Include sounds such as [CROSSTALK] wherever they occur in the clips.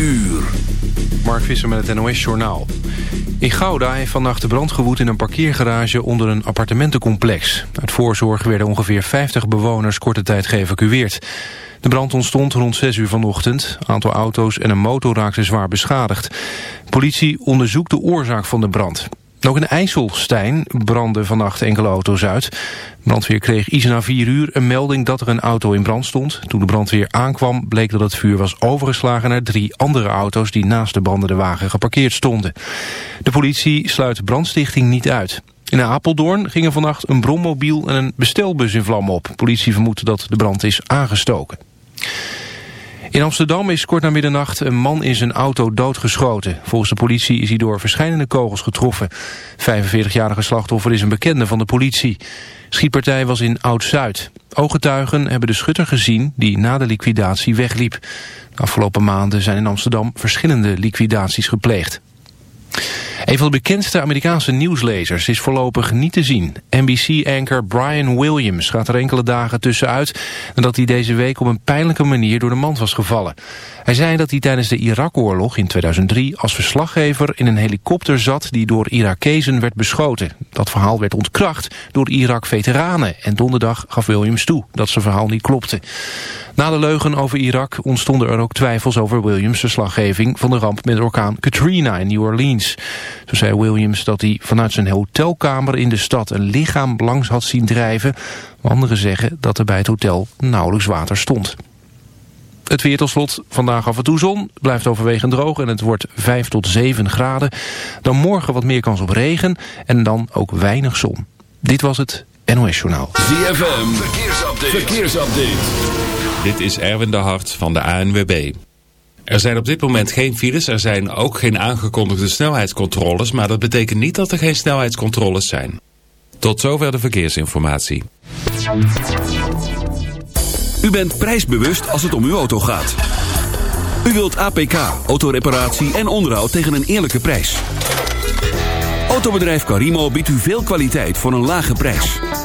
uur. Mark Visser met het NOS Journaal. In Gouda heeft vannacht de brand gewoed in een parkeergarage onder een appartementencomplex. Uit voorzorg werden ongeveer 50 bewoners korte tijd geëvacueerd. De brand ontstond rond 6 uur vanochtend. Een aantal auto's en een motor raakten zwaar beschadigd. Politie onderzoekt de oorzaak van de brand. Ook in IJsselstein brandden vannacht enkele auto's uit. brandweer kreeg iets na vier uur een melding dat er een auto in brand stond. Toen de brandweer aankwam bleek dat het vuur was overgeslagen naar drie andere auto's die naast de brandende wagen geparkeerd stonden. De politie sluit brandstichting niet uit. In Apeldoorn gingen vannacht een brommobiel en een bestelbus in vlam op. Politie vermoedt dat de brand is aangestoken. In Amsterdam is kort na middernacht een man in zijn auto doodgeschoten. Volgens de politie is hij door verschillende kogels getroffen. 45-jarige slachtoffer is een bekende van de politie. Schietpartij was in Oud-Zuid. Ooggetuigen hebben de schutter gezien die na de liquidatie wegliep. De afgelopen maanden zijn in Amsterdam verschillende liquidaties gepleegd. Een van de bekendste Amerikaanse nieuwslezers is voorlopig niet te zien. NBC-anker Brian Williams gaat er enkele dagen tussenuit... nadat hij deze week op een pijnlijke manier door de mand was gevallen. Hij zei dat hij tijdens de Irak-oorlog in 2003 als verslaggever in een helikopter zat... die door Irakezen werd beschoten. Dat verhaal werd ontkracht door Irak-veteranen... en donderdag gaf Williams toe dat zijn verhaal niet klopte. Na de leugen over Irak ontstonden er ook twijfels over Williams' verslaggeving... van de ramp met orkaan Katrina in New Orleans. Zo zei Williams dat hij vanuit zijn hotelkamer in de stad een lichaam langs had zien drijven. Anderen zeggen dat er bij het hotel nauwelijks water stond. Het weer tot slot, vandaag af en toe zon, blijft overwegend droog en het wordt 5 tot 7 graden. Dan morgen wat meer kans op regen en dan ook weinig zon. Dit was het NOS Journaal. ZFM, verkeersupdate. verkeersupdate. Dit is Erwin de Hart van de ANWB. Er zijn op dit moment geen files, er zijn ook geen aangekondigde snelheidscontroles, maar dat betekent niet dat er geen snelheidscontroles zijn. Tot zover de verkeersinformatie. U bent prijsbewust als het om uw auto gaat. U wilt APK, autoreparatie en onderhoud tegen een eerlijke prijs. Autobedrijf Carimo biedt u veel kwaliteit voor een lage prijs.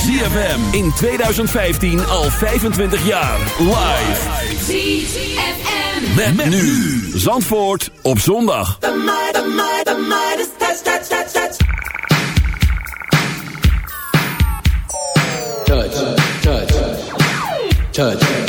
ZFM in 2015 al 25 jaar. Live. ZFM. Met, met nu. Zandvoort op zondag. The might, the might, the might is touch, touch, touch, touch. touch, touch, touch,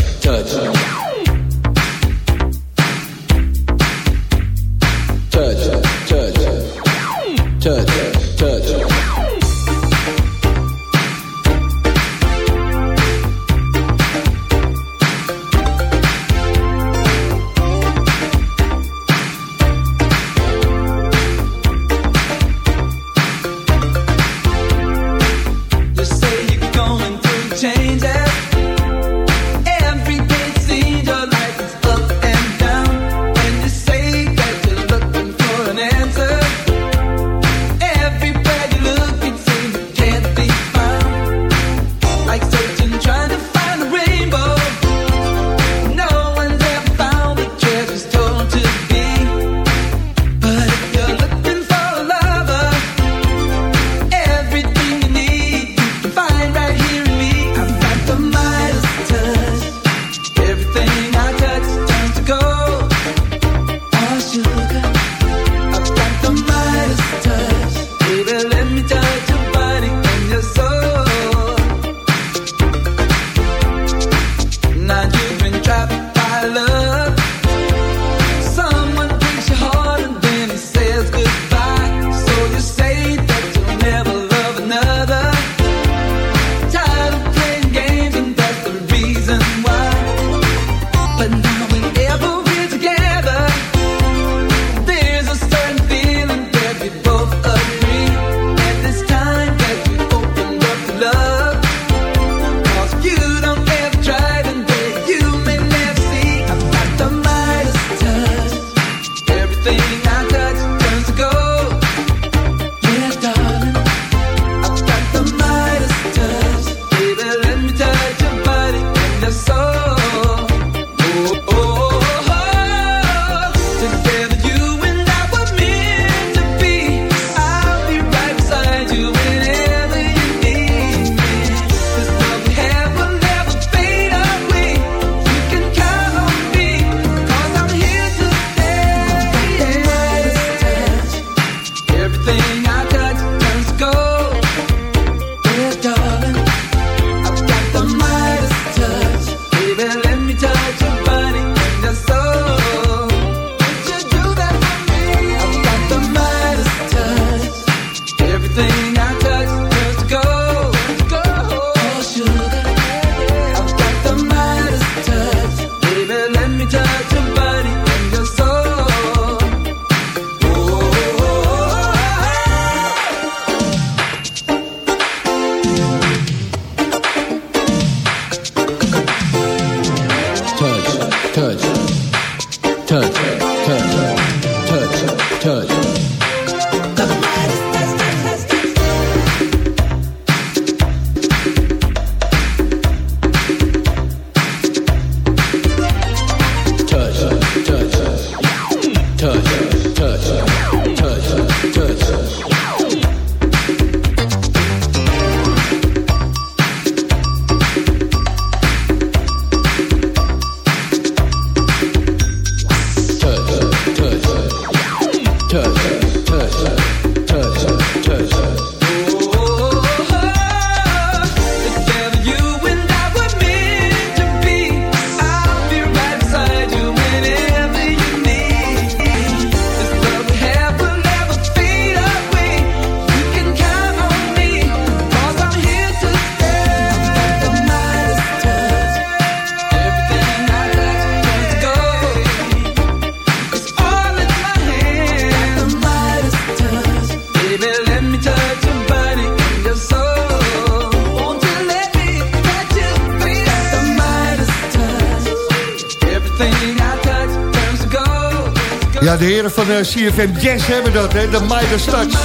CFM Jazz hebben dat, hè? De Midas Touch.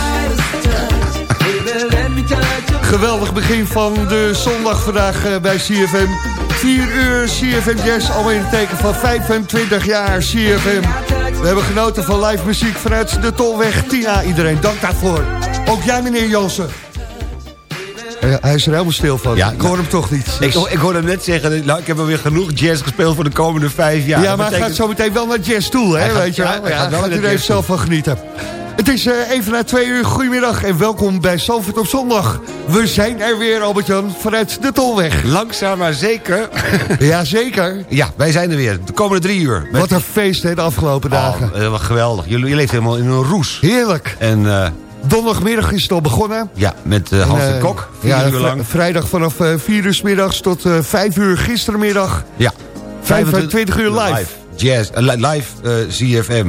Geweldig begin van de zondag vandaag eh, bij CFM. 4 uur CFM Jazz, alweer in het teken van 25 jaar CFM. We hebben genoten van live muziek vanuit de Tolweg. Tina, iedereen, dank daarvoor. Ook jij, meneer Jansen. Ja, hij is er helemaal stil van. Ja, ik hoor hem toch niet. Ik, ik hoorde hem net zeggen, nou, ik heb alweer genoeg jazz gespeeld voor de komende vijf jaar. Ja, maar hij gaat zo meteen wel naar jazz toe, hè? Gaat- weet je ja, wel? hij Ja, gaat u er even zelf van genieten. Het is eh, even na twee uur. Goedemiddag en welkom bij Zalvoort op zondag. We zijn er weer, Albert-Jan, vanuit de Tolweg. Langzaam maar zeker. [LAUGHS] Jazeker. ja, wij zijn er weer. De komende drie uur. Met- Wat een feest, hè, de afgelopen dagen. Oh, eh, wat geweldig. Jullie, je leeft helemaal in een roes. Heerlijk. En eh, Donderdagmiddag is het al begonnen. ja, met eh, Hans En, de eh, Kok. Vier ja, uur lang. Vrijdag vanaf eh, 4 uur 's middags tot eh 5 uur gistermiddag. Ja. 25 uur live. Jazz, eh, li- live eh, CFM.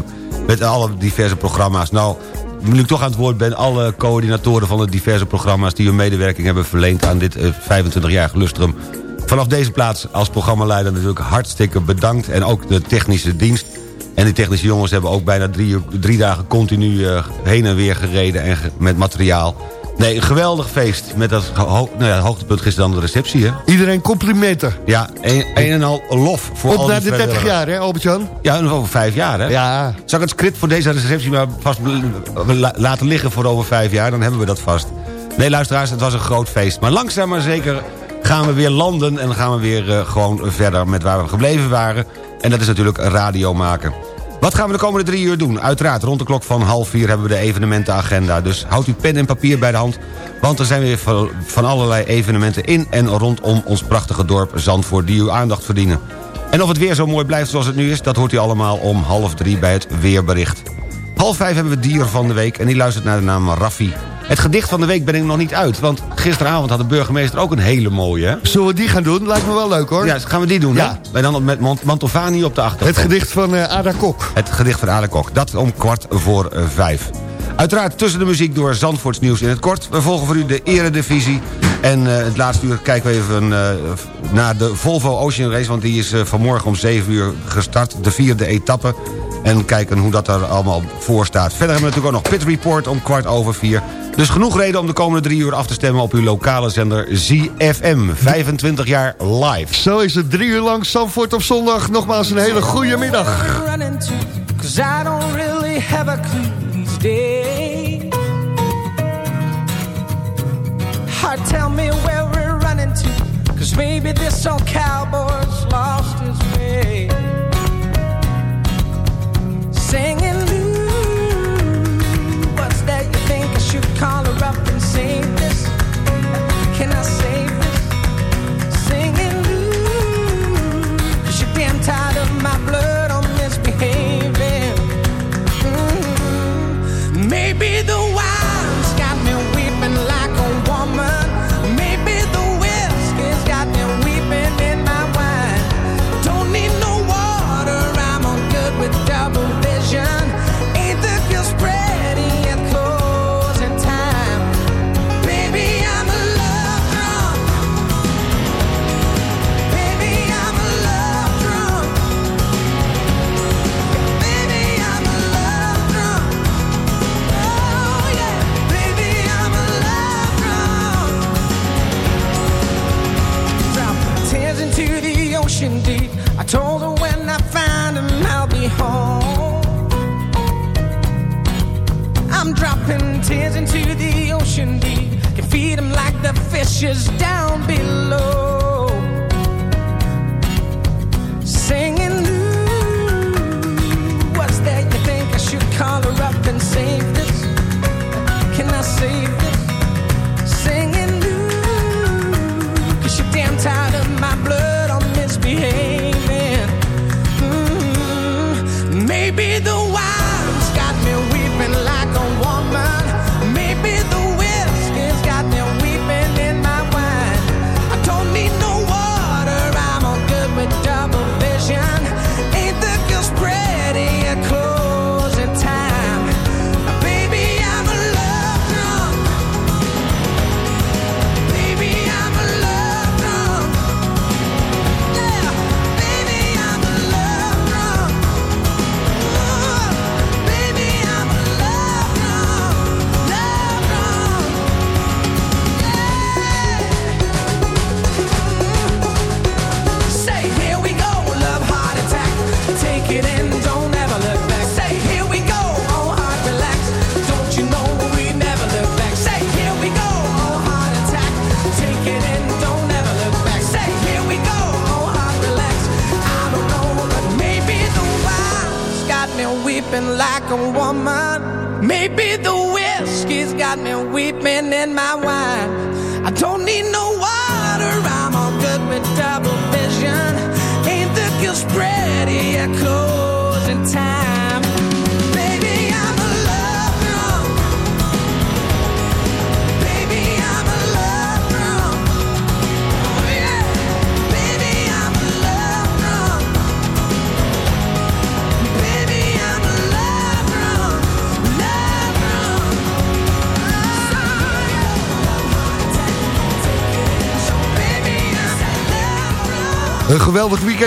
Met alle diverse programma's. Nou, nu ik toch aan het woord ben... alle coördinatoren van de diverse programma's... die hun medewerking hebben verleend aan dit eh, 25-jarige lustrum. Vanaf deze plaats als programmaleider natuurlijk hartstikke bedankt. En ook de technische dienst. En die technische jongens hebben ook bijna drie, drie dagen continu eh, heen en weer gereden en ge- met materiaal. Nee, een geweldig feest. Met dat ho- nou ja, hoogtepunt gisteren dan de receptie, hè? Iedereen complimenten. Ja, een, een en al lof voor al Op die naar de 30 vrijwilligers. jaar, hè, Albert-Jan? Ja, en over vijf jaar, hè? Ja. Zal ik het script voor deze receptie maar vast la- laten liggen voor over vijf jaar? Dan hebben we dat vast. Nee, luisteraars, het was een groot feest. Maar langzaam maar zeker gaan we weer landen... en gaan we weer eh, gewoon verder met waar we gebleven waren. En dat is natuurlijk radio maken. Wat gaan we de komende drie uur doen? Uiteraard, rond de klok van half vier hebben we de evenementenagenda. Dus houd uw pen en papier bij de hand. Want er zijn weer van allerlei evenementen in en rondom ons prachtige dorp Zandvoort... die uw aandacht verdienen. En of het weer zo mooi blijft zoals het nu is... dat hoort u allemaal om half drie bij het weerbericht. Half vijf hebben we dier van de week en die luistert naar de naam Raffi. Het gedicht van de week ben ik nog niet uit... want gisteravond had de burgemeester ook een hele mooie. Hè? Zullen we die gaan doen? Lijkt me wel leuk, hoor. Ja, gaan we die doen, Ja. hè? En dan met Mantovani op de achtergrond. Het gedicht van eh, Ada Kok. Het gedicht van Ada Kok. Dat om kwart voor eh, vijf. Uiteraard tussen de muziek door Zandvoorts nieuws in het kort. We volgen voor u de eredivisie. En eh, het laatste uur kijken we even naar de Volvo Ocean Race... want die is vanmorgen om 7 uur gestart, de vierde etappe. En kijken hoe dat er allemaal voor staat. Verder hebben we natuurlijk ook nog Pit Report om kwart over vier. Dus genoeg reden om de komende drie uur af te stemmen... op uw lokale zender ZFM. 25 jaar live. Zo is het drie uur lang Zandvoort op zondag. Nogmaals een hele goede middag. running to Cause I don't really have a clue these days Heart tell me where we're running to Cause maybe this old cowboy's lost his way Singing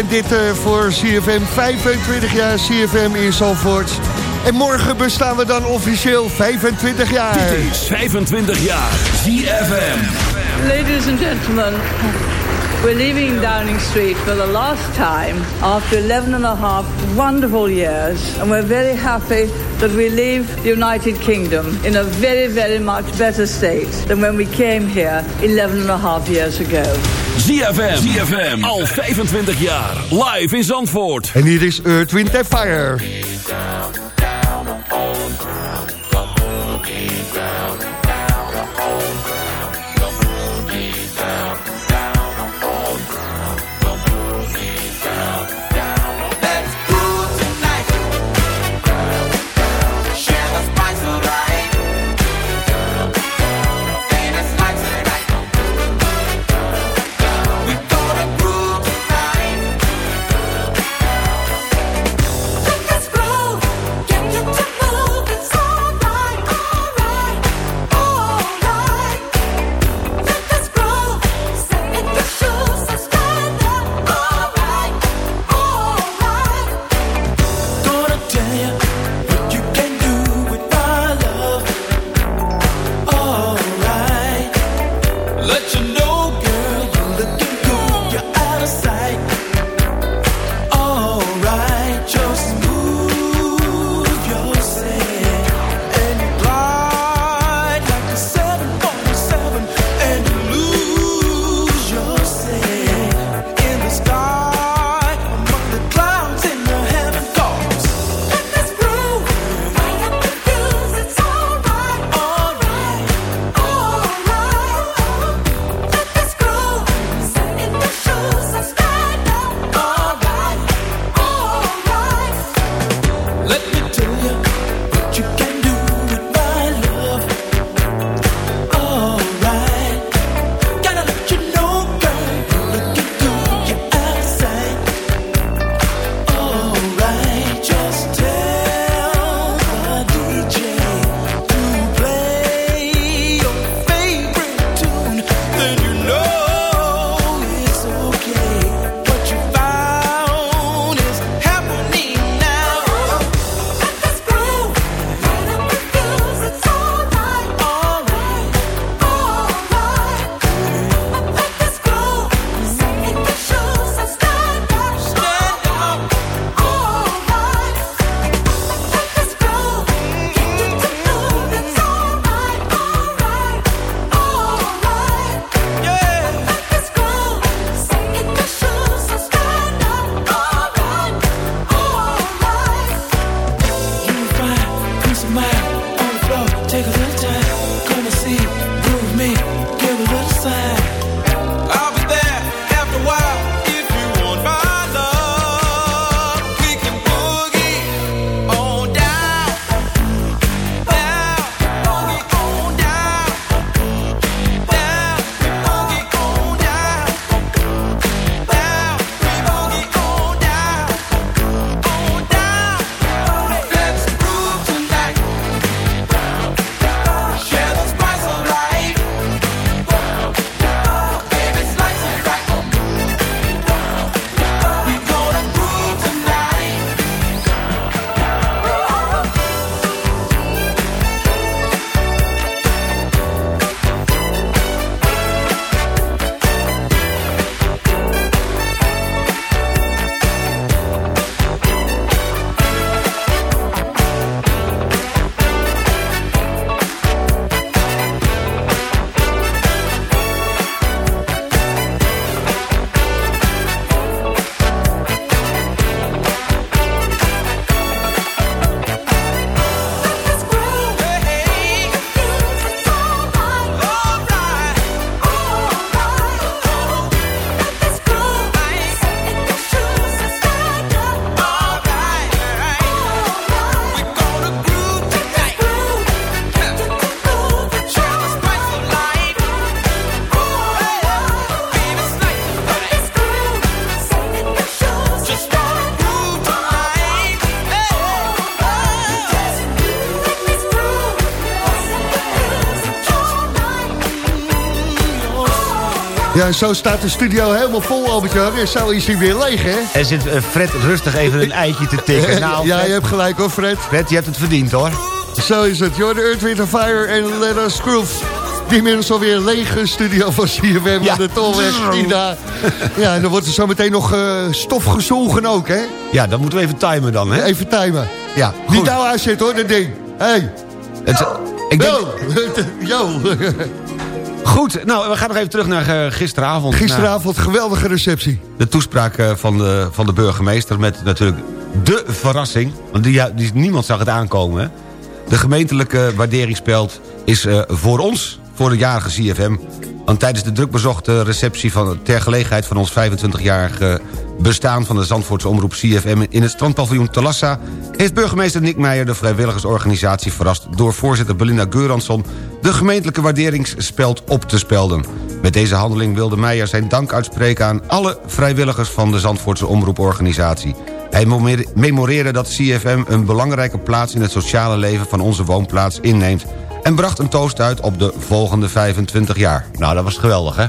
weekend dit eh, voor CFM. 25 jaar CFM in Zalvoort. En morgen bestaan we dan officieel 25 jaar. Dit is 25 jaar CFM. Ladies and gentlemen, we're leaving Downing Street for the last time after 11 and a half wonderful years. And we're very happy that we leave the United Kingdom in a very, very much better state than when we came here 11 and a half years ago. ZFM. ZFM. Al 25 jaar. Live in Zandvoort. En hier is Earthwind Fire. Ja, zo staat de studio helemaal vol, Albert-Jan. En zo is hij weer leeg, hè? Er zit eh, Fred rustig even een eitje te tikken. [LAUGHS] Nou, ja, Fred, je hebt gelijk hoor, Fred. Fred, je hebt het verdiend hoor. Zo is het. Joh, de Earth, Wind Fire en Let Us Groove. Die inmiddels alweer een lege studio van CFM Ja. aan de Tolweg. Ja, en dan wordt er zo meteen nog eh, stof gezogen ook, hè? Ja, dan moeten we even timen dan, hè? Even timen. Ja, Niet goed. nou aanzetten hoor, dat ding. Hey. Het, ik denk, Yo. [LAUGHS] Yo. Goed, nou, we gaan nog even terug naar eh, gisteravond. Gisteravond, geweldige receptie. De toespraak eh, van de, van de burgemeester met natuurlijk de verrassing. Want die, die, niemand zag het aankomen, hè? De gemeentelijke waarderingspeld is eh, voor ons, voor de jarige CFM... Want tijdens de drukbezochte receptie van, ter gelegenheid van ons 25-jarige bestaan... van de Zandvoortse omroep CFM in het strandpaviljoen Talassa... heeft burgemeester Nick Meijer de vrijwilligersorganisatie verrast... door voorzitter Belinda Geuransson de gemeentelijke waarderingsspeld op te spelden. Met deze handeling wilde Meijer zijn dank uitspreken aan alle vrijwilligers... van de Zandvoortse omroeporganisatie. Hij memoreerde- dat CFM een belangrijke plaats in het sociale leven van onze woonplaats inneemt en bracht een toast uit op de volgende 25 jaar. Nou, dat was geweldig, hè?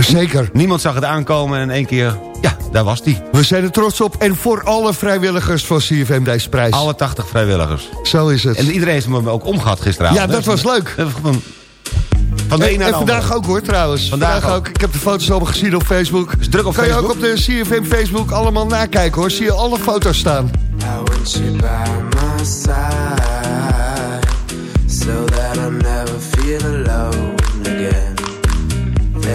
Zeker. Niemand zag het aankomen en in één keer, ja, daar was die. We zijn er trots op. En voor alle vrijwilligers van CFM deze prijs. Alle 80 vrijwilligers. Zo is het. En iedereen heeft me ook omgehad gisteravond. Ja, dat was leuk. Van de En, een naar en de andere. vandaag ook hoor trouwens. Vandaag Vandaag, ook. ook. Ik heb de foto's allemaal gezien op Facebook. Is druk op kan je Facebook? ook op de CFM Facebook allemaal nakijken hoor. Zie je alle foto's staan. I want you by my side so that I never feel alone again.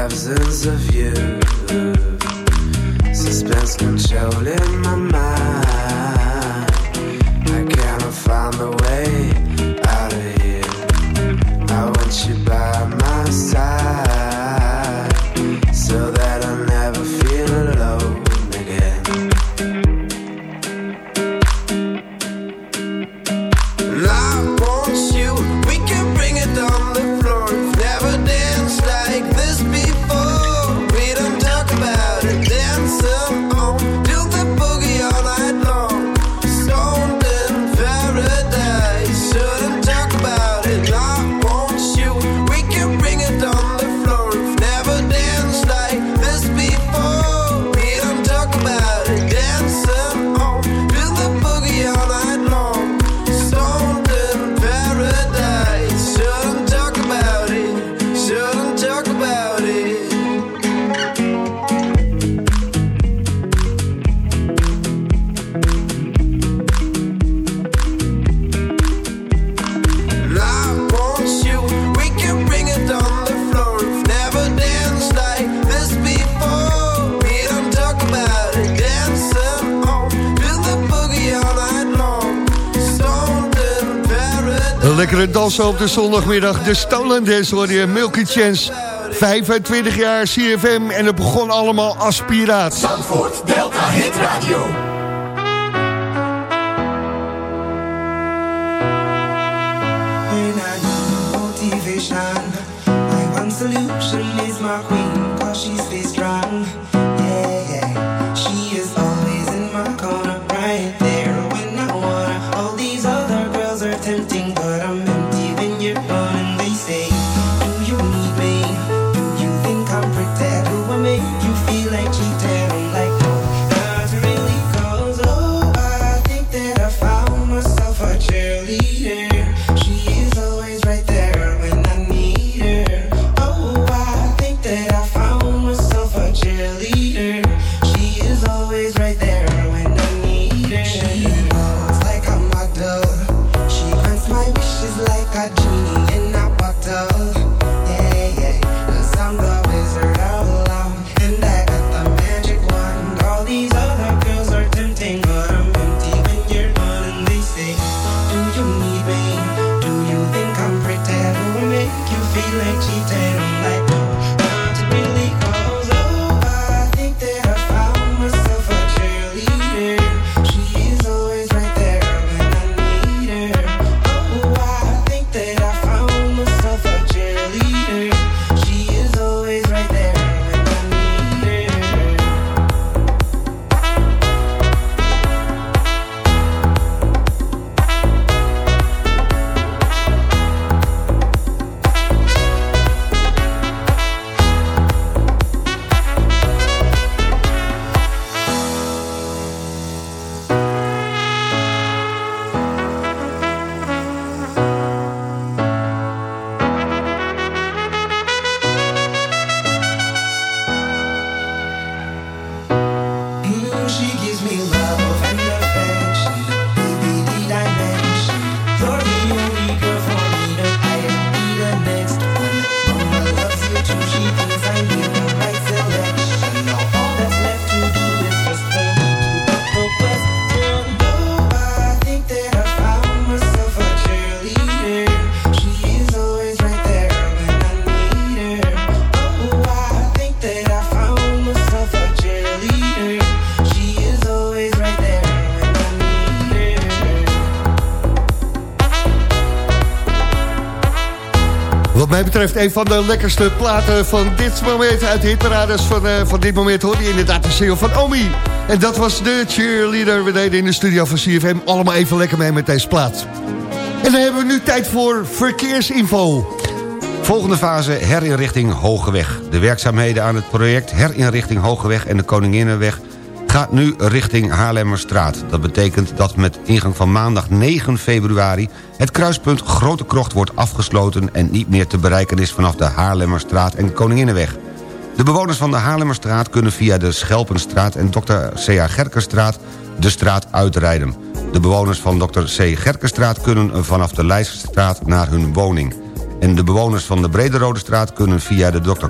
Absence of you. Suspense controlling my mind. Dansen op de zondagmiddag. De Stolen Dance hoor je, Milky Chance. 25 jaar CFM en het begon allemaal als piraat. Zandvoort Delta Hit Radio. When I need motivation, my one solution is my queen, cause she stays strong. Yeah, yeah. She is always in my corner, right there when I wanna. All these other girls are tempting, betreft een van de lekkerste platen van dit moment uit de hitparades van, eh, van dit moment hoor je inderdaad de single van Omi. En dat was de cheerleader. We deden in de studio van CFM allemaal even lekker mee met deze plaat. En dan hebben we nu tijd voor verkeersinfo. Volgende fase herinrichting Hogeweg. De werkzaamheden aan het project herinrichting Hogeweg en de Koninginnenweg gaat nu richting Haarlemmerstraat. Dat betekent dat met ingang van maandag 9 februari... het kruispunt Grote Krocht wordt afgesloten... en niet meer te bereiken is vanaf de Haarlemmerstraat en Koninginnenweg. De bewoners van de Haarlemmerstraat kunnen via de Schelpenstraat... en Dr. C.A. Gerkenstraat de straat uitrijden. De bewoners van Dr. C. Gerkenstraat kunnen vanaf de Leijsstraat naar hun woning. En de bewoners van de Brederode straat kunnen via de Dr.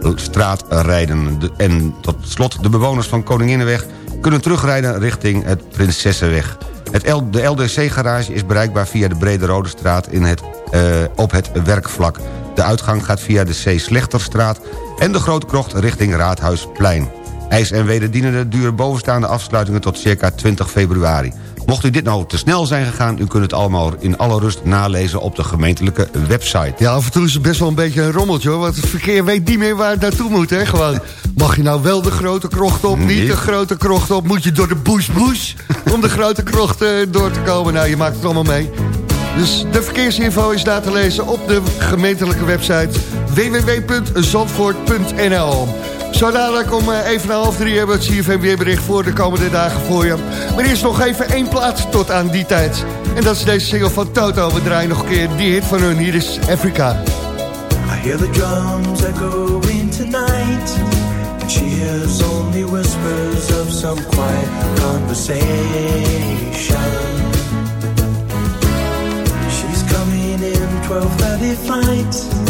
Kuiperstraat rijden. De- en tot slot de bewoners van Koninginnenweg kunnen terugrijden richting het Prinsessenweg. Het de LDC-garage is bereikbaar via de Brederode straat in het, eh, op het werkvlak. De uitgang gaat via de C. Slechterstraat en de Grote Krocht richting Raadhuisplein. IJs en wederdienende duren bovenstaande afsluitingen tot circa 20 februari. Mocht u dit nou te snel zijn gegaan... u kunt het allemaal in alle rust nalezen op de gemeentelijke website. Ja, af en toe is het best wel een beetje een rommeltje hoor. Want het verkeer weet niet meer waar het naartoe moet. Hè? Gewoon, mag je nou wel de grote krocht op, niet Niet. de grote krocht op? Moet je door de bush [LAUGHS] om de grote krocht eh, door te komen? Nou, je maakt het allemaal mee. Dus de verkeersinfo is daar te lezen op de gemeentelijke website www.zandvoort.nl Zo dadelijk om eh, even na half drie hebben we het CFM weerbericht voor de komende dagen voor je. Maar eerst nog even één plaats tot aan die tijd. En dat is deze single van Toto. We draaien nog een keer die hit van hun. Hier is Afrika. I hear the drums echoing tonight. And she hears only whispers of some quiet conversation. She's coming in 12:30 flight.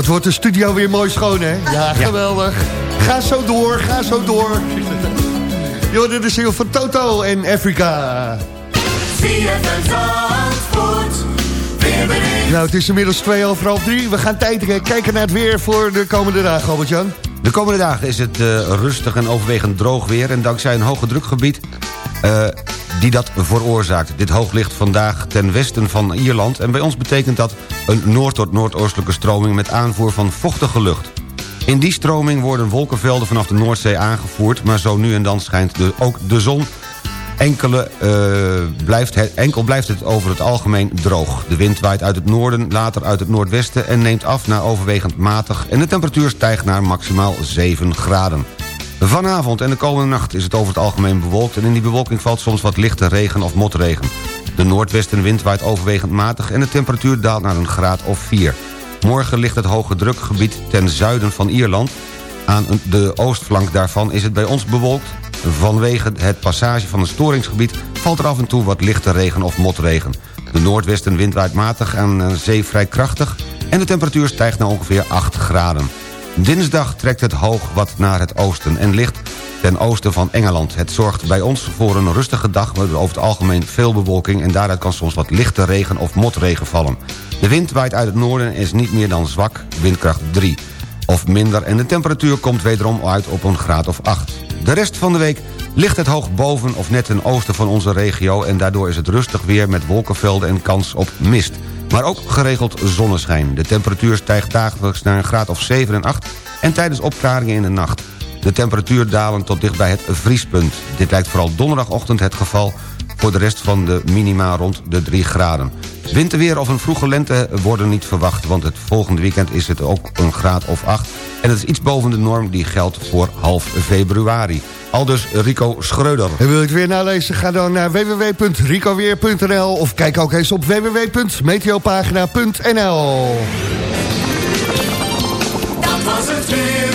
Wat wordt de studio weer mooi schoon, hè? Ja, geweldig. Ga zo door, ga zo door. Joh, dit is heel van Toto en Afrika. Nou, het is inmiddels twee over half drie. We gaan tijd kijken naar het weer voor de komende dagen, Albert-Jan. De komende dagen is het eh, rustig en overwegend droog weer... en dankzij een hoge drukgebied eh, die dat veroorzaakt. Dit hoog ligt vandaag ten westen van Ierland... en bij ons betekent dat een noord- tot noordoostelijke stroming... met aanvoer van vochtige lucht. In die stroming worden wolkenvelden vanaf de Noordzee aangevoerd... maar zo nu en dan schijnt ook de zon. Enkele, eh, blijft het, enkel blijft het over het algemeen droog. De wind waait uit het noorden, later uit het noordwesten... en neemt af naar overwegend matig... en de temperatuur stijgt naar maximaal 7 graden. Vanavond en de komende nacht is het over het algemeen bewolkt... en in die bewolking valt soms wat lichte regen of motregen. De noordwestenwind waait overwegend matig... en de temperatuur daalt naar een graad of 4. Morgen ligt het hoge drukgebied ten zuiden van Ierland. Aan de oostflank daarvan is het bij ons bewolkt. Vanwege het passage van een storingsgebied... valt er af en toe wat lichte regen of motregen. De noordwestenwind waait matig aan de zee vrij krachtig... en de temperatuur stijgt naar ongeveer 8 graden. Dinsdag trekt het hoog wat naar het oosten en ligt ten oosten van Engeland. Het zorgt bij ons voor een rustige dag met over het algemeen veel bewolking... en daaruit kan soms wat lichte regen of motregen vallen. De wind waait uit het noorden en is niet meer dan zwak, windkracht 3 of minder... en de temperatuur komt wederom uit op een graad of 8. De rest van de week ligt het hoog boven of net ten oosten van onze regio... en daardoor is het rustig weer met wolkenvelden en kans op mist maar ook geregeld zonneschijn. De temperatuur stijgt dagelijks naar een graad of 7 en 8... en tijdens opklaringen in de nacht. De temperatuur dalen tot dicht bij het vriespunt. Dit lijkt vooral donderdagochtend het geval... voor de rest van de minima rond de 3 graden. Winterweer of een vroege lente worden niet verwacht... want het volgende weekend is het ook een graad of 8... en het is iets boven de norm die geldt voor half februari. Aldus Rico Schreuder. En wil je het weer nalezen? Ga dan naar www.ricoweer.nl of kijk ook eens op www.meteopagina.nl Dat was het weer.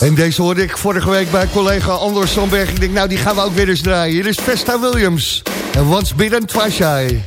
En deze hoorde ik vorige week bij collega Anders Sandberg. Ik denk, nou die gaan we ook weer eens draaien. Hier is Vesta Williams. En Once Bidden, Twice Shy.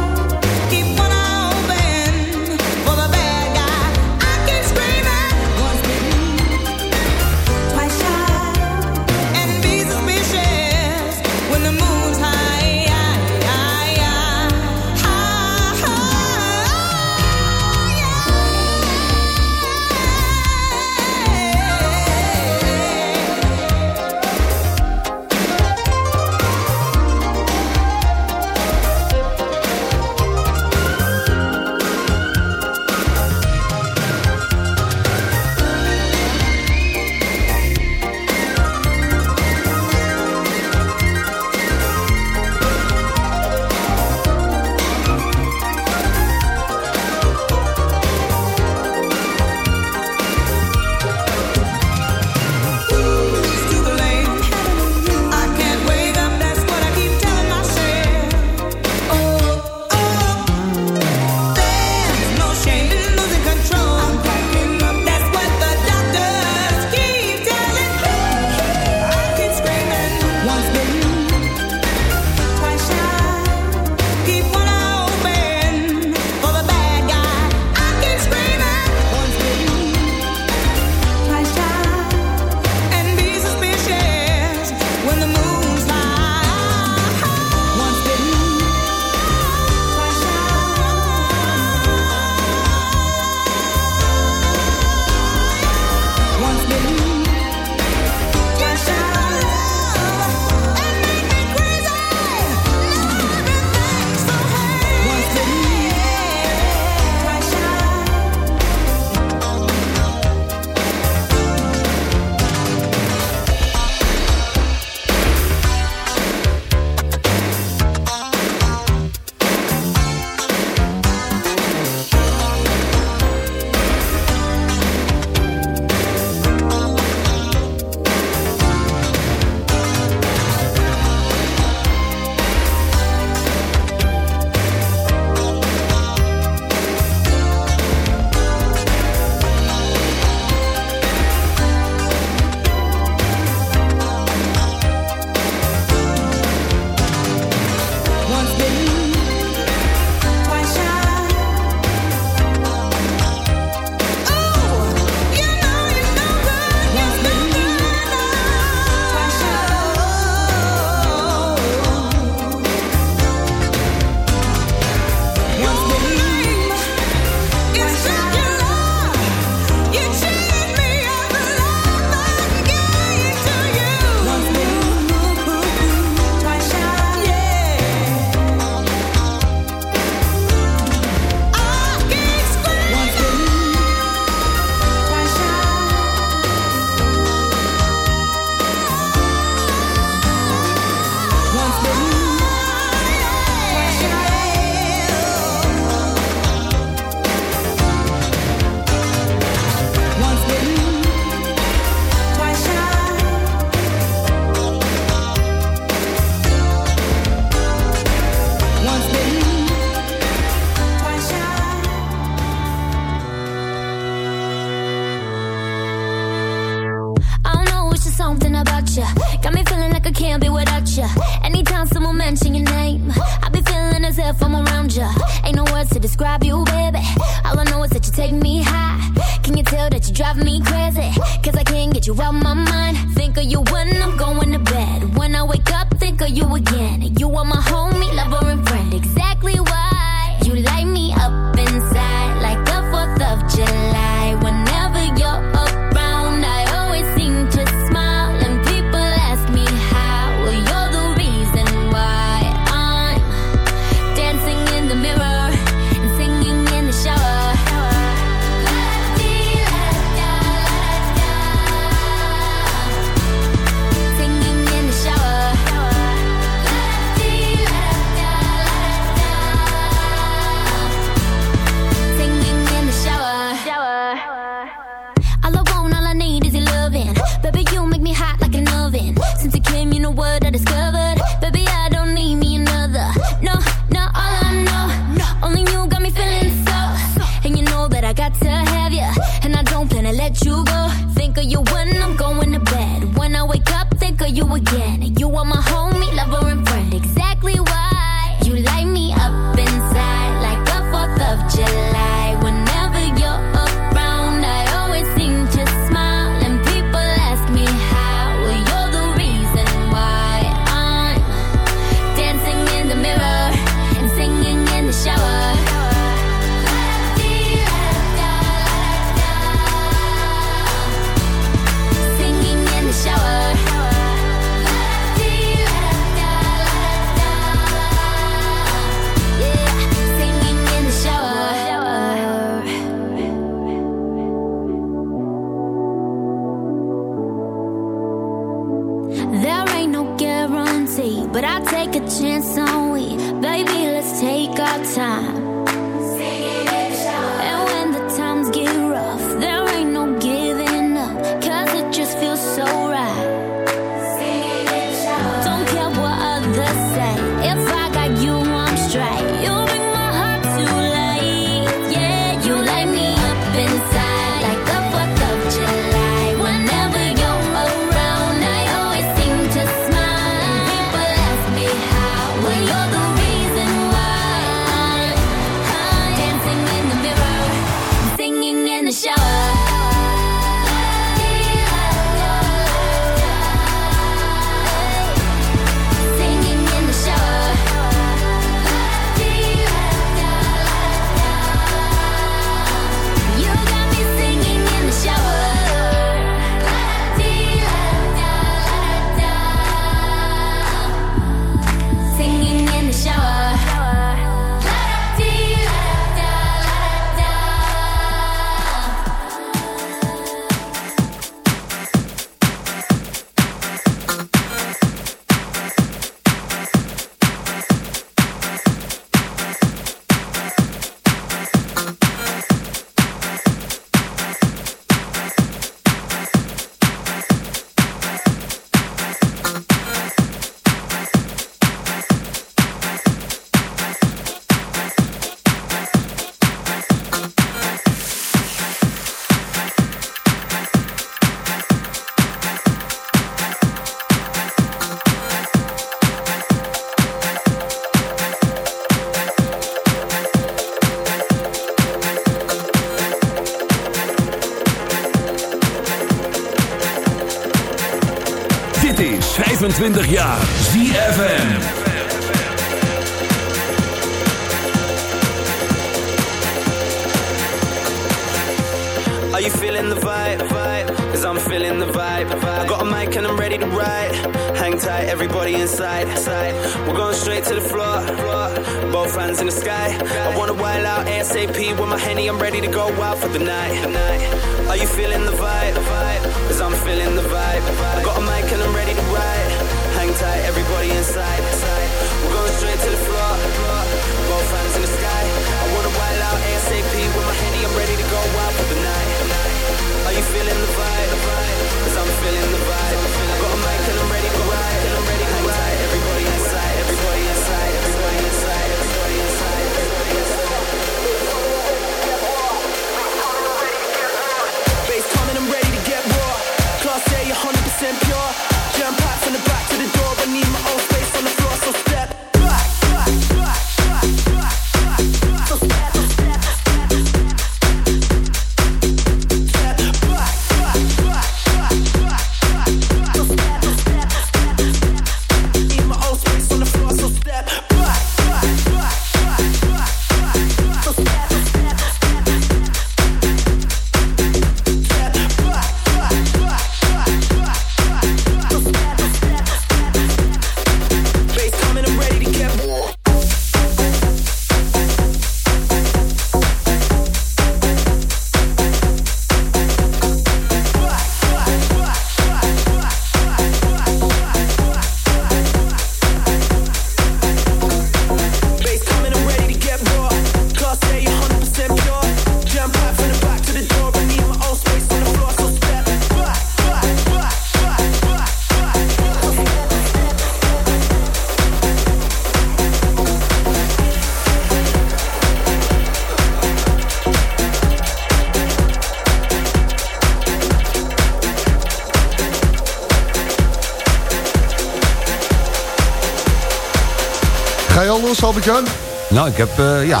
Albert-Jan? Nou, ik heb, eh, [LAUGHS] ja.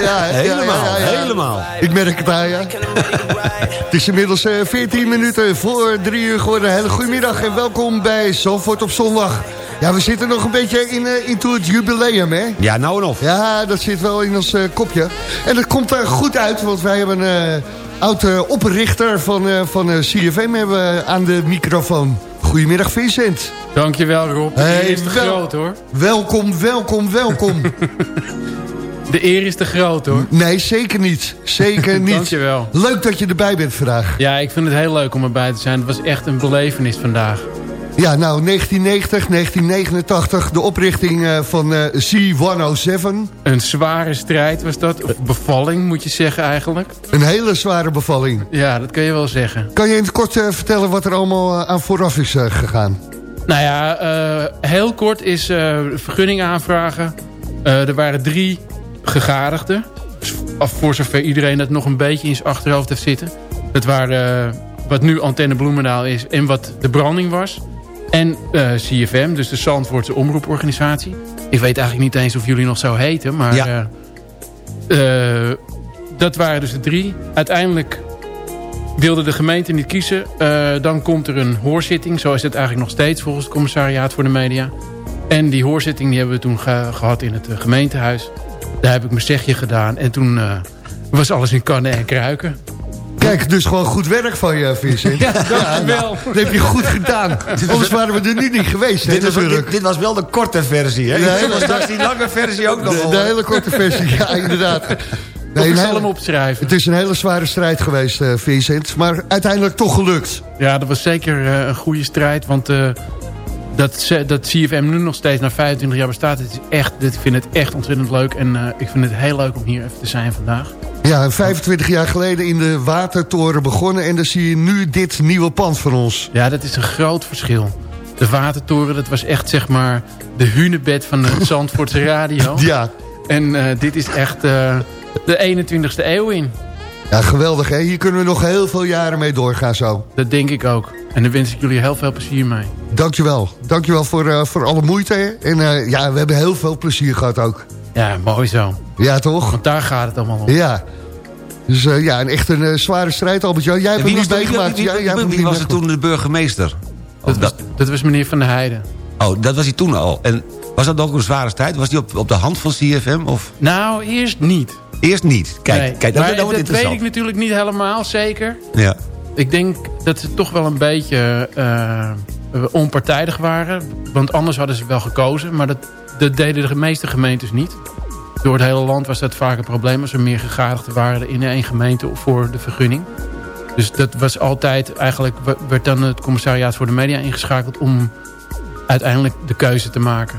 ja. helemaal, helemaal. Ik merk het aan, ja. het is inmiddels eh, 14 minuten voor 3 uur geworden. Goedemiddag en welkom bij Zandvoort op zondag. Ja, we zitten nog een beetje in, uh, into het jubileum, hè? Ja, nou en of. Ja, dat zit wel in ons kopje. En dat komt er goed uit, want wij hebben oud-oprichter van, eh, van eh, CFM hebben we aan de microfoon. Goedemiddag Vincent. Dankjewel Rob, de hey, is te groot hoor. Welkom, welkom, welkom. [LAUGHS] de eer is te groot hoor. Nee, zeker niet. Zeker [LAUGHS] niet. Dankjewel. Leuk dat je erbij bent vandaag. Ja, ik vind het heel leuk om erbij te zijn. Het was echt een belevenis vandaag. Ja, nou, 1990, 1989, de oprichting eh, van eh, C107. Een zware strijd was dat. Of bevalling moet je zeggen eigenlijk. Een hele zware bevalling. Ja, dat kun je wel zeggen. Kan je in het kort eh, vertellen wat er allemaal aan vooraf is gegaan? Nou ja, heel kort is vergunning aanvragen. Er waren drie gegadigden. Dus af- voor zover iedereen dat nog een beetje in zijn achterhoofd heeft zitten. Dat waren wat nu Antenne Bloemendaal is en wat de branding was. En eh, CFM, dus de Zandvoortse omroeporganisatie. Ik weet eigenlijk niet eens of jullie nog zo heten, maar... Ja. eh, eh, dat waren dus de drie. Uiteindelijk wilde de gemeente niet kiezen. Dan komt er een hoorzitting. Zo is het eigenlijk nog steeds volgens het commissariaat voor de media. En die hoorzitting die hebben we toen ge- gehad in het eh, gemeentehuis. Daar heb ik mijn zegje gedaan. En toen was alles in kannen en kruiken. Kijk, dus gewoon goed werk van je, Vincent. Ja, dankjewel. dat heb je goed gedaan. [LAUGHS] Anders waren we er nu niet geweest, Dit, was, dit, dit was wel de korte versie, hè? Straks die lange versie ook nog De, wel. de hele korte versie, ja, inderdaad. [LAUGHS] Nee, ik zal hem opschrijven. het is een hele zware strijd geweest, eh, Vincent. Maar uiteindelijk toch gelukt. Ja, dat was zeker eh, een goede strijd. Want eh, dat, dat CFM nu nog steeds na 25 jaar bestaat. Het is echt, dit, ik vind het echt ontzettend leuk. En eh, ik vind het heel leuk om hier even te zijn vandaag. Ja, 25 jaar geleden in de Watertoren begonnen... en dan zie je nu dit nieuwe pand van ons. Ja, dat is een groot verschil. De Watertoren, dat was echt zeg maar de hunebed van de [LAUGHS] Zandvoortse radio. Ja, En eh, dit is echt eh, de 21ste eeuw in. ja geweldig, hè? Hier kunnen we nog heel veel jaren mee doorgaan zo. Dat denk ik ook. En daar wens ik jullie heel veel plezier mee. Dankjewel. Dankjewel voor, eh, voor alle moeite. En eh, ja, we hebben heel veel plezier gehad ook. Ja, mooi zo. Ja, toch? Want daar gaat het allemaal om. Ja. Dus eh, ja, en echt een eh, zware strijd, Albert-Jan. Jij hebt hem wie was, niet wie, meegemaakt. wie- was er toen de burgemeester? Dat, was, dat was meneer Van der Heijden. oh, dat was hij toen al. En was dat ook een zware strijd? Was die op, op de hand van CFM? Of Nou, eerst niet. eerst niet? Kijk, Nee, kijk dat, maar dat wordt dat weet ik natuurlijk niet helemaal zeker. Ja. Ik denk dat ze toch wel een beetje eh, onpartijdig waren. Want anders hadden ze wel gekozen. Maar dat, deden de meeste gemeentes niet. Door het hele land was dat vaak een probleem... als er meer gegadigden waren in één gemeente voor de vergunning. Dus dat was altijd... Eigenlijk werd dan het commissariaat voor de media ingeschakeld... om uiteindelijk de keuze te maken.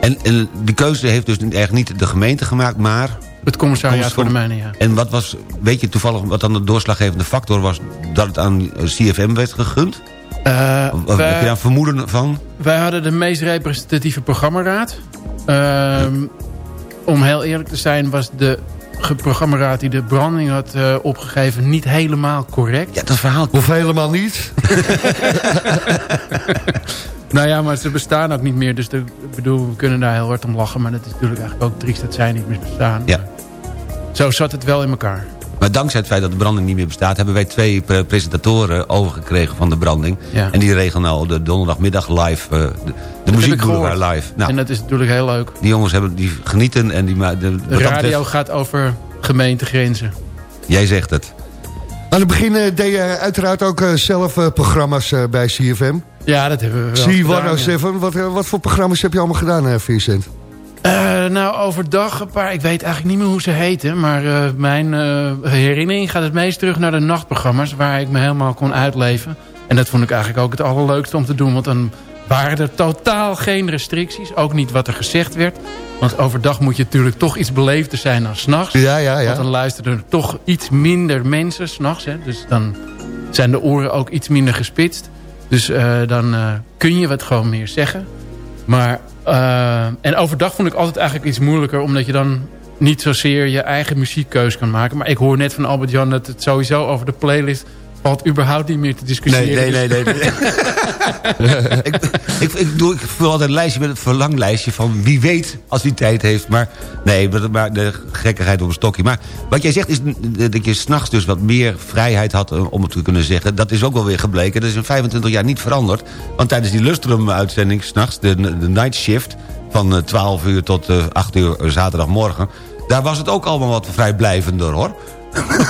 En, en de keuze heeft dus eigenlijk niet de gemeente gemaakt, maar... Het commissariaat voor de media. En wat was, weet je toevallig wat dan de doorslaggevende factor was... dat het aan CFM werd gegund? Eh, Of, wij- heb je daar een vermoeden van? Wij hadden de meest representatieve programmaraad. Ehm, om heel eerlijk te zijn was de programmaraad die de branding had eh, opgegeven niet helemaal correct. Ja, dat verhaal... Of helemaal niet. [LAUGHS] Nou ja, maar ze bestaan ook niet meer. Dus de, ik bedoel, we kunnen daar heel hard om lachen. Maar dat is natuurlijk eigenlijk ook triest dat zij niet meer bestaan. Ja. Zo zat het wel in elkaar. Maar dankzij het feit dat de branding niet meer bestaat... hebben wij twee pre- presentatoren overgekregen van de branding. Ja. En die regelen nou de donderdagmiddag live... eh, de, de heb muziek ik gehoord. live. Nou, En dat is natuurlijk heel leuk. die jongens hebben, die genieten en die... ma- De, De radio betreft- gaat over gemeentegrenzen. Jij zegt het. Aan het begin eh, deed je uiteraard ook eh, zelf programma's bij CFM. Ja, dat hebben we wel gedaan, ja. C107. Wat, wat voor programma's heb je allemaal gedaan, Vincent? Eh, nou, overdag een paar... Ik weet eigenlijk niet meer hoe ze heten. Maar eh, mijn eh, herinnering gaat het meest terug naar de nachtprogramma's... waar ik me helemaal kon uitleven. En dat vond ik eigenlijk ook het allerleukste om te doen. Want dan waren er totaal geen restricties. Ook niet wat er gezegd werd. Want overdag moet je natuurlijk toch iets beleefder zijn dan s'nachts. Ja, ja, ja. Want dan luisteren er toch iets minder mensen s'nachts. Dus dan zijn de oren ook iets minder gespitst. Dus dan kun je wat gewoon meer zeggen. Maar, eh, en overdag vond ik altijd eigenlijk iets moeilijker. Omdat je dan niet zozeer je eigen muziekkeus kan maken. Maar ik hoor net van Albert-Jan dat het sowieso over de playlist... valt überhaupt niet meer te discussiëren. Nee, nee, Dus- nee, nee. [LAUGHS] ik, ik, ik, doe, ik vul altijd een lijstje met een verlanglijstje van wie weet als hij tijd heeft. Maar nee, maar- maar de gekkigheid op een stokje. Maar wat jij zegt is dat je s'nachts dus wat meer vrijheid had eh, om het te kunnen zeggen. Dat is ook wel weer gebleken. Dat is in 25 jaar niet veranderd. Want tijdens die Lustrum-uitzending s'nachts, de, de night shift... van eh, 12 uur tot eh, 8 uur zaterdagmorgen... daar was het ook allemaal wat vrijblijvender, hoor.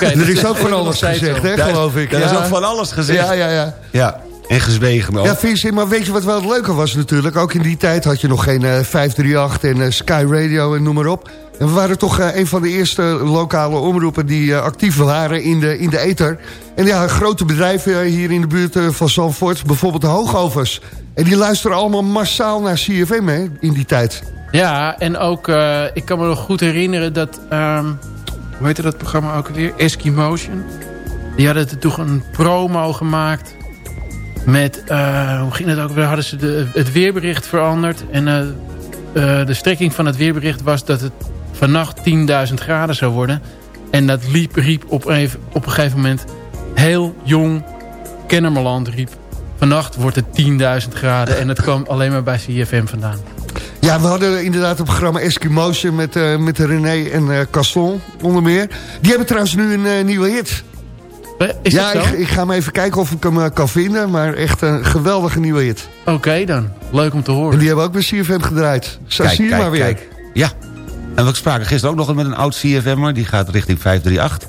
Er [LAUGHS] is ook van alles gezegd, hè, geloof ik. daar is ook van alles gezegd. Ja, ja, ja. Ja. En gezwegen ook. Ja, Vincent, maar weet je wat wel het leuke was natuurlijk? Ook in die tijd had je nog geen eh, 538 en eh, Sky Radio en noem maar op. En we waren toch eh, een van de eerste lokale omroepen die eh, actief waren in de, in de ether. En ja, grote bedrijven eh, hier in de buurt eh, van Zandvoort, bijvoorbeeld de Hoogovens. En die luisteren allemaal massaal naar CFM hè, in die tijd. Ja, en ook, eh, ik kan me nog goed herinneren dat... ehm hoe heette dat programma ook weer? Eskimotion. Die hadden er toch een promo gemaakt. Met, eh, hoe ging het ook weer? Hadden ze de, het weerbericht veranderd. En eh, eh, de strekking van het weerbericht was dat het vannacht 10.000 graden zou worden. En dat liep, riep op, even, op een gegeven moment heel jong Kennemerland riep... Vannacht wordt het 10.000 graden en het kwam alleen maar bij CFM vandaan. Ja, we hadden inderdaad het programma Eskimotion met, eh, met René en eh Caston onder meer. Die hebben trouwens nu een eh, nieuwe hit. Is ja, dat zo? ik, ik ga hem even kijken of ik hem kan vinden. Maar echt een geweldige nieuwe hit. Oké dan, leuk om te horen. En die hebben ook bij CFM gedraaid. Zo Kijk, zie je kijk, maar weer. kijk. Ja. En we spraken gisteren ook nog met een oud CFM'er. Die gaat richting 538.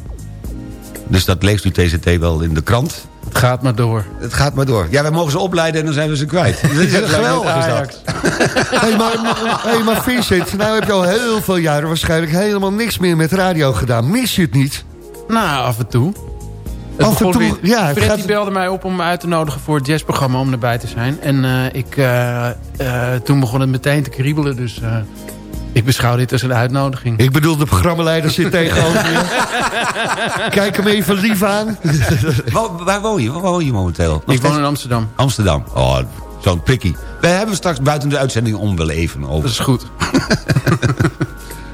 Dus dat leest u TCT wel in de krant. Het gaat maar door. Het gaat maar door. Ja, wij mogen ze opleiden en dan zijn we ze kwijt. [LAUGHS] Dat is geweldig is dat. [LAUGHS] hey, maar, hey, maar Vincent, nou heb je al heel veel jaren waarschijnlijk helemaal niks meer met radio gedaan. Mis je het niet? Nou, af en toe. Het Af en toe, weer- ja, het Fred gaat- die belde mij op om me uit te nodigen voor het jazzprogramma om erbij te zijn. En eh, ik, eh, eh, toen begon het meteen te kriebelen, dus eh, ik beschouw dit als een uitnodiging. Ik bedoel, de programmaleider zit tegenover je. [LAUGHS] Kijk hem even lief aan. Waar, waar woon je? Waar woon je momenteel? Nog Ik woon in Amsterdam. Amsterdam. Oh, zo'n prikkie. Wij hebben straks buiten de uitzending om wel even over. Dat is goed. [LAUGHS]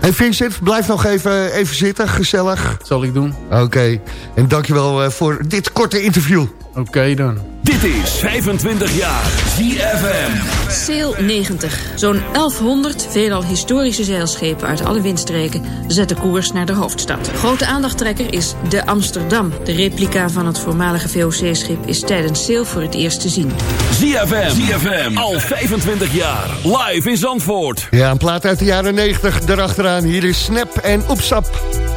Hey Vincent, blijf nog even, even zitten, gezellig. Zal ik doen. Oké, en dankjewel eh, voor dit korte interview. Oké dan. Dit is 25 jaar ZFM. Sail 90. Zo'n 1100 veelal historische zeilschepen uit alle windstreken zetten koers naar de hoofdstad. Grote aandachttrekker is de Amsterdam. De replica van het voormalige VOC-schip is tijdens Sail voor het eerst te zien. ZFM. ZFM. Al 25 jaar. Live in Zandvoort. Ja, een plaat uit de jaren 90 erachteraan. Hier is Snap en Oepsap.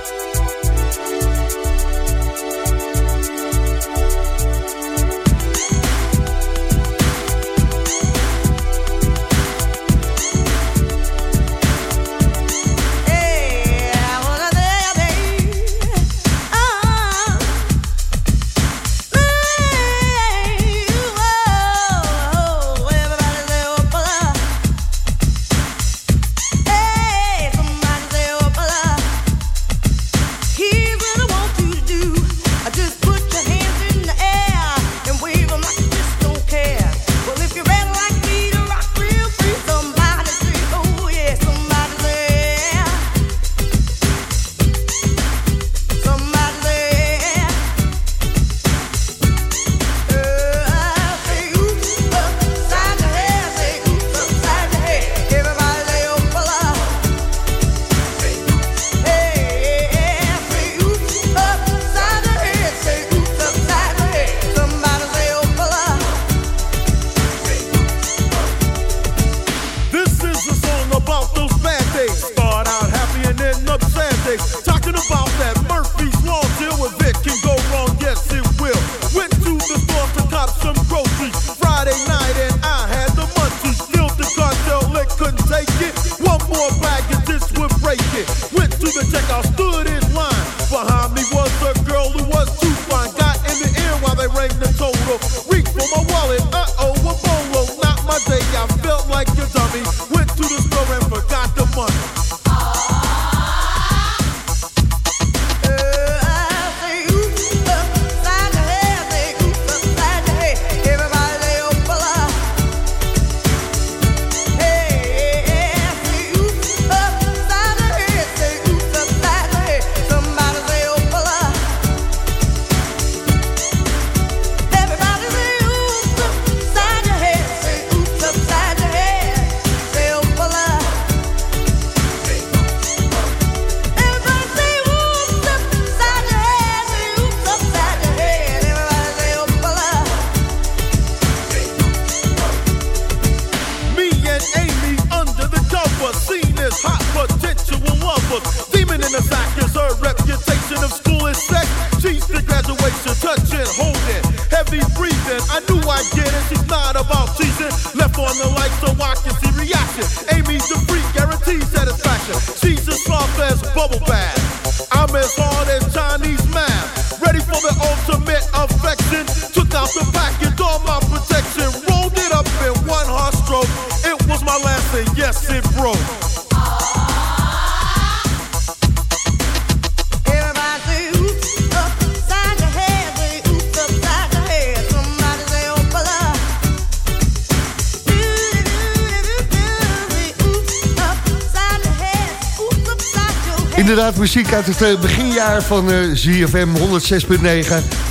Muziek uit het eh, beginjaar van eh ZFM 106.9.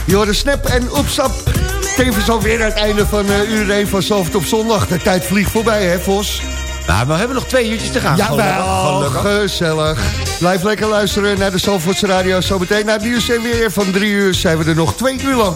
Je hoorde Snap en Opsap. Tevens alweer het einde van eh uur 1 van Zalvert op zondag. De tijd vliegt voorbij, hè Vos? Nou, we hebben nog twee uurtjes te gaan. Jawel, Gelukkig. gezellig. Blijf lekker luisteren naar de Zalvoorts Radio. Zometeen naar het nieuws en weer van drie uur zijn we er nog twee uur lang.